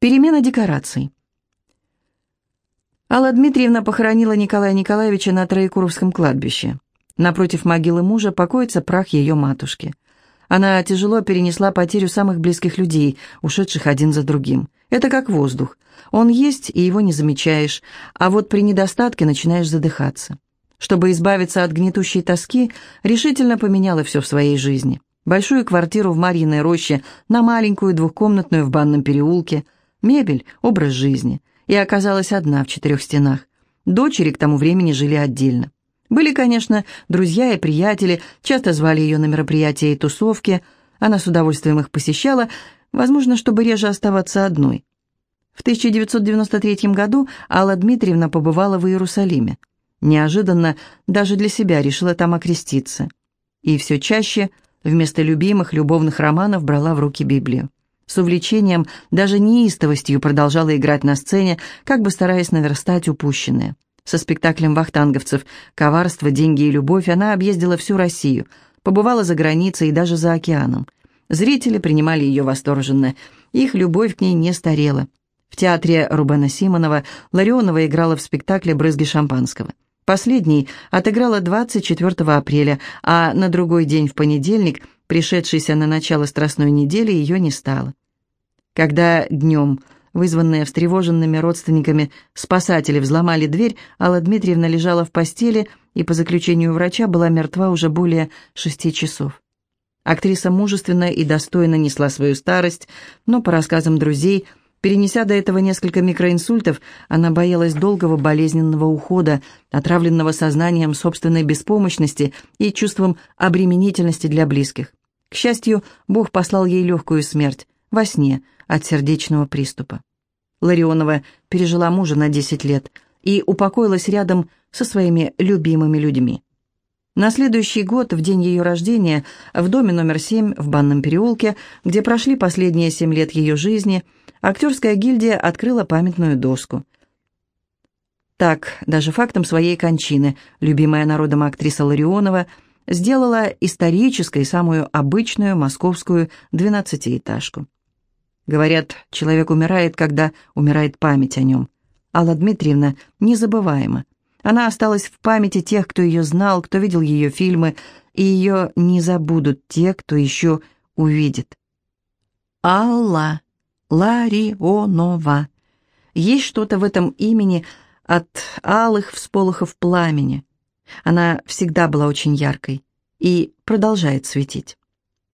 Перемена декораций. Алла Дмитриевна похоронила Николая Николаевича на Троекуровском кладбище. Напротив могилы мужа покоится прах ее матушки. Она тяжело перенесла потерю самых близких людей, ушедших один за другим. Это как воздух. Он есть, и его не замечаешь, а вот при недостатке начинаешь задыхаться. Чтобы избавиться от гнетущей тоски, решительно поменяла все в своей жизни. Большую квартиру в Марьиной роще на маленькую двухкомнатную в банном переулке, мебель, образ жизни. И оказалась одна в четырех стенах. Дочери к тому времени жили отдельно. Были, конечно, друзья и приятели, часто звали ее на мероприятия и тусовки. Она с удовольствием их посещала, возможно, чтобы реже оставаться одной. В 1993 году Алла Дмитриевна побывала в Иерусалиме. Неожиданно даже для себя решила там окреститься. И все чаще вместо любимых любовных романов брала в руки Библию. С увлечением, даже неистовостью продолжала играть на сцене, как бы стараясь наверстать упущенное. Со спектаклем вахтанговцев «Коварство, деньги и любовь» она объездила всю Россию, побывала за границей и даже за океаном. Зрители принимали ее восторженно, их любовь к ней не старела. В театре Рубена Симонова Ларионова играла в спектакле «Брызги шампанского». Последний отыграла 24 апреля, а на другой день в понедельник, пришедшийся на начало Страстной недели, ее не стало. Когда днем Вызванные встревоженными родственниками спасатели взломали дверь, Алла Дмитриевна лежала в постели и, по заключению врача, была мертва уже более шести часов. Актриса мужественно и достойно несла свою старость, но, по рассказам друзей, перенеся до этого несколько микроинсультов, она боялась долгого болезненного ухода, отравленного сознанием собственной беспомощности и чувством обременительности для близких. К счастью, Бог послал ей легкую смерть во сне от сердечного приступа. Ларионова пережила мужа на 10 лет и упокоилась рядом со своими любимыми людьми. На следующий год, в день ее рождения, в доме номер 7 в Банном переулке, где прошли последние 7 лет ее жизни, актерская гильдия открыла памятную доску. Так, даже фактом своей кончины, любимая народом актриса Ларионова сделала исторической самую обычную московскую двенадцатиэтажку. Говорят, человек умирает, когда умирает память о нем. Алла Дмитриевна незабываема. Она осталась в памяти тех, кто ее знал, кто видел ее фильмы, и ее не забудут те, кто еще увидит. Алла Ларионова. Есть что-то в этом имени от алых всполохов пламени. Она всегда была очень яркой и продолжает светить.